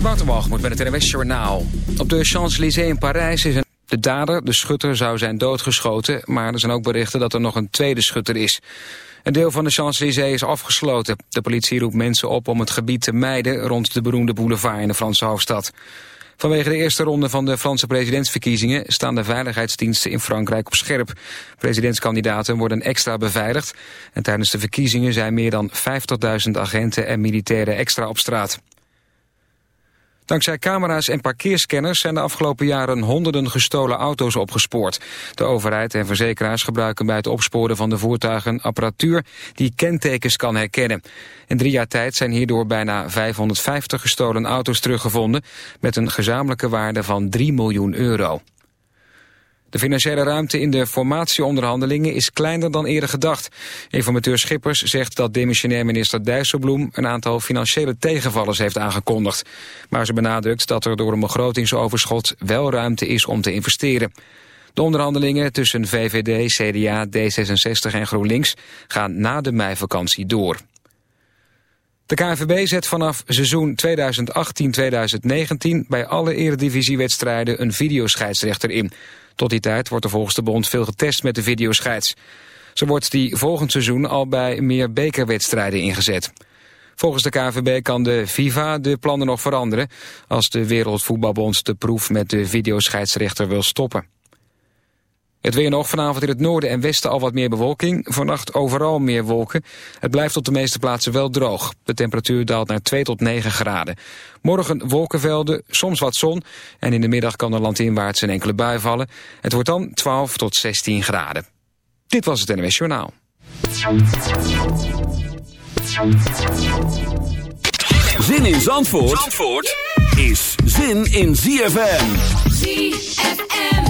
Waterwalgemoed met het NWS Journaal. Op de Champs-Élysées in Parijs is een... De dader, de schutter, zou zijn doodgeschoten... maar er zijn ook berichten dat er nog een tweede schutter is. Een deel van de Champs-Élysées is afgesloten. De politie roept mensen op om het gebied te mijden... rond de beroemde boulevard in de Franse hoofdstad. Vanwege de eerste ronde van de Franse presidentsverkiezingen... staan de veiligheidsdiensten in Frankrijk op scherp. Presidentskandidaten worden extra beveiligd... en tijdens de verkiezingen zijn meer dan 50.000 agenten en militairen extra op straat. Dankzij camera's en parkeerscanners zijn de afgelopen jaren honderden gestolen auto's opgespoord. De overheid en verzekeraars gebruiken bij het opsporen van de voertuigen apparatuur die kentekens kan herkennen. In drie jaar tijd zijn hierdoor bijna 550 gestolen auto's teruggevonden met een gezamenlijke waarde van 3 miljoen euro. De financiële ruimte in de formatieonderhandelingen is kleiner dan eerder gedacht. Informateur Schippers zegt dat demissionair minister Dijsselbloem een aantal financiële tegenvallers heeft aangekondigd. Maar ze benadrukt dat er door een begrotingsoverschot wel ruimte is om te investeren. De onderhandelingen tussen VVD, CDA, D66 en GroenLinks gaan na de meivakantie door. De KNVB zet vanaf seizoen 2018-2019 bij alle eredivisiewedstrijden een videoscheidsrechter in. Tot die tijd wordt er volgens de bond veel getest met de videoscheids. Zo wordt die volgend seizoen al bij meer bekerwedstrijden ingezet. Volgens de KVB kan de FIFA de plannen nog veranderen... als de Wereldvoetbalbond de proef met de videoscheidsrechter wil stoppen. Het weer nog vanavond in het noorden en westen al wat meer bewolking. Vannacht overal meer wolken. Het blijft op de meeste plaatsen wel droog. De temperatuur daalt naar 2 tot 9 graden. Morgen wolkenvelden, soms wat zon. En in de middag kan er landinwaarts een enkele bui vallen. Het wordt dan 12 tot 16 graden. Dit was het NWS Journaal. Zin in Zandvoort, Zandvoort is zin in ZFM. ZFM.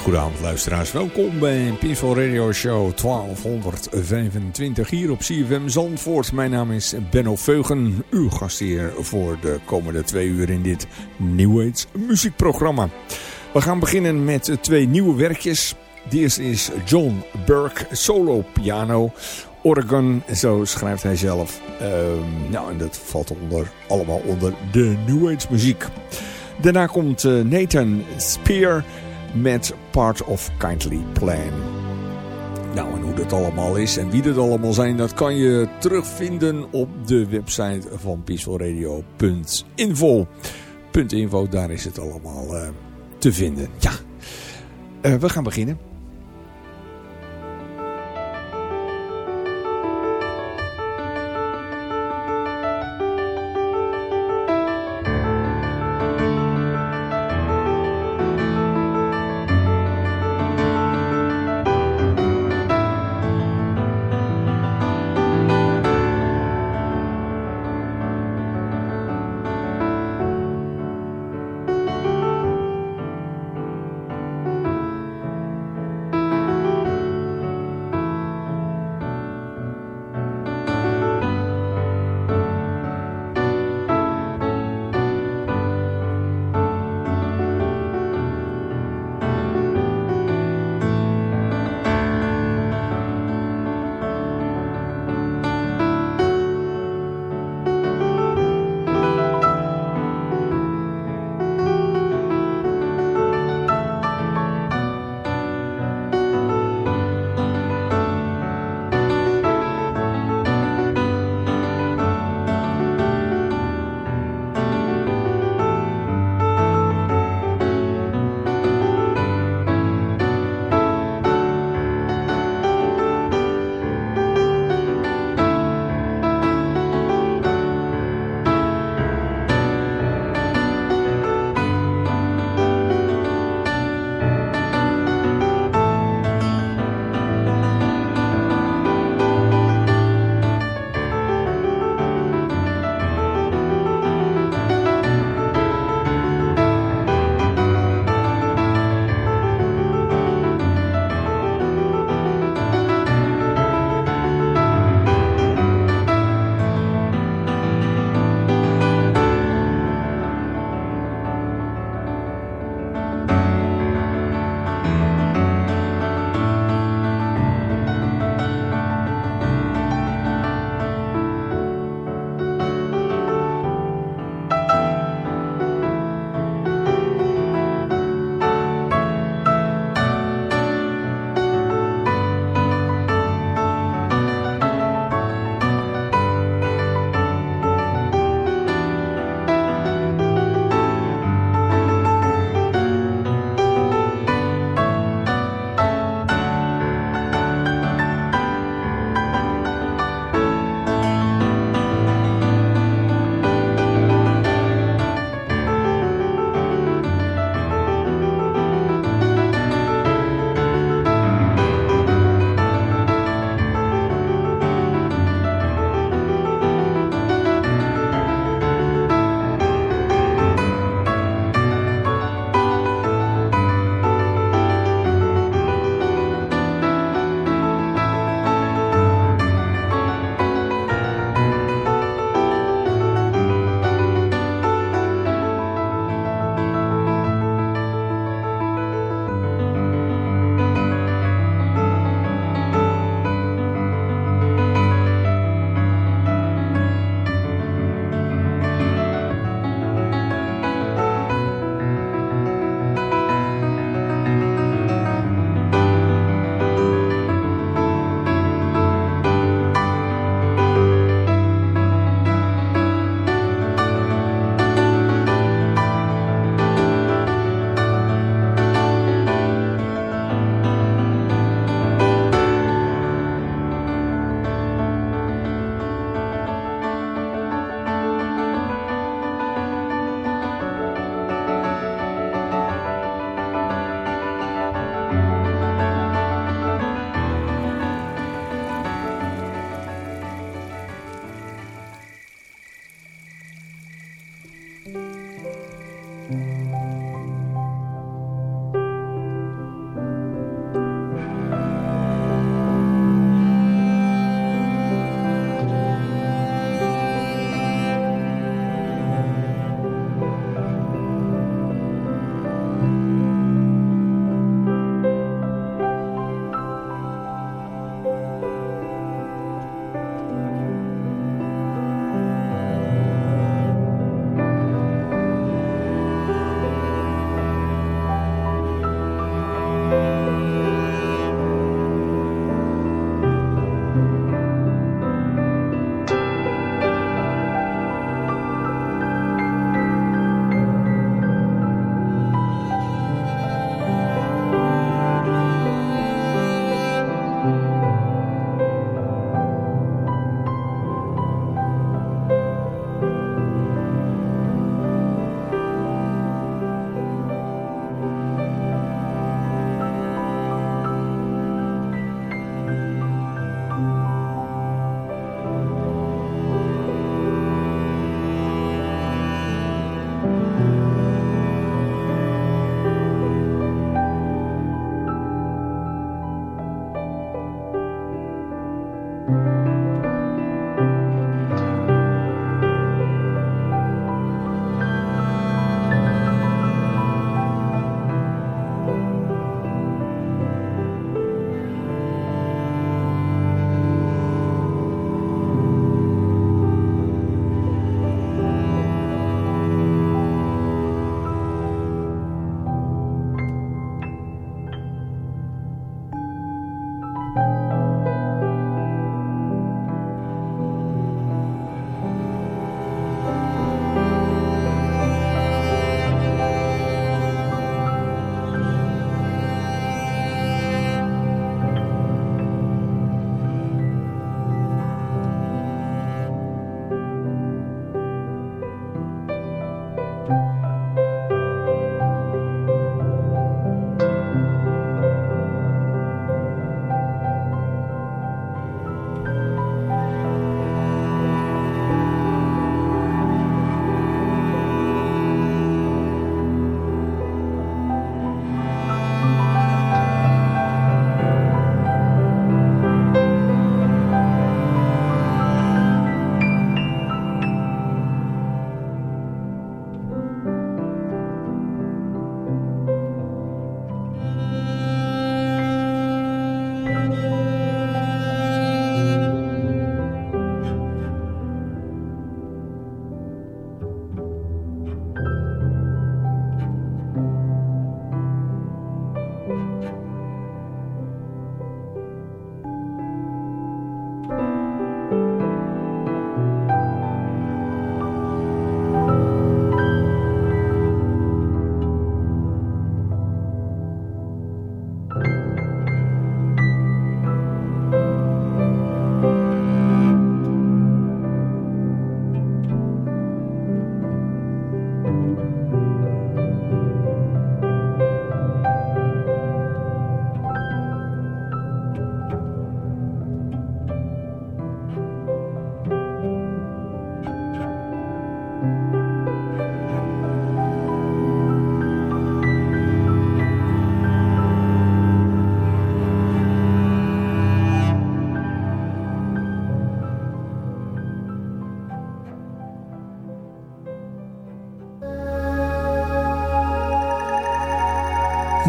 Hele goede avond luisteraars. Welkom bij Peaceful Radio Show 1225 hier op CFM Zandvoort. Mijn naam is Benno Veugen, uw gastheer voor de komende twee uur in dit New Age muziekprogramma. We gaan beginnen met twee nieuwe werkjes. De eerste is John Burke, solo piano, organ, zo schrijft hij zelf. Um, nou, en dat valt onder, allemaal onder de New Age muziek. Daarna komt uh, Nathan Spear met Part of Kindly Plan. Nou, en hoe dat allemaal is en wie dat allemaal zijn, dat kan je terugvinden op de website van peacefulradio.info. .info, daar is het allemaal uh, te vinden. Ja, uh, we gaan beginnen.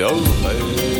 jou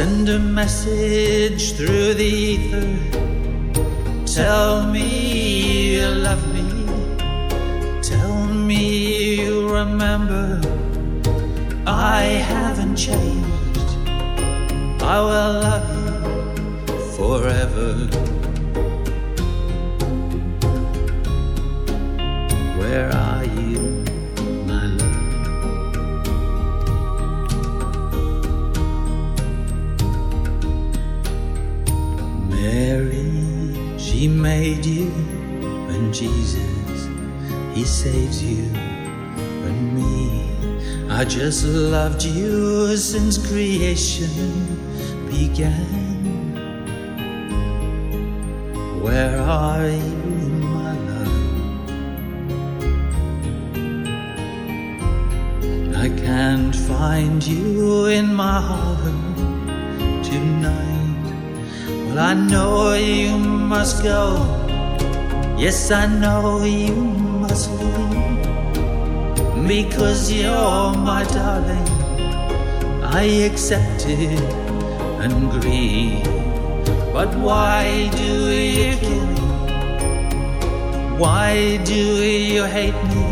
Send a message through the ether. He saves you, and me. I just loved you since creation began. Where are you, my love? I can't find you in my heart tonight. Well, I know you must go. Yes, I know you. Because you're my darling. I accept it and grieve. But why do you kill me? Why do you hate me?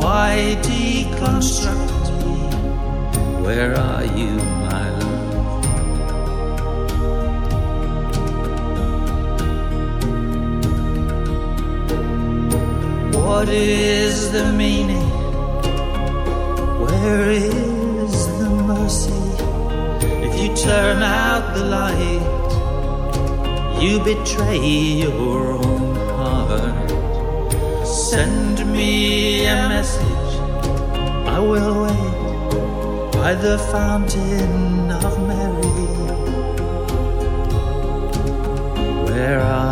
Why deconstruct me? Where are you, What is the meaning? Where is the mercy? If you turn out the light, you betray your own heart. Send me a message, I will wait by the fountain of Mary. Where are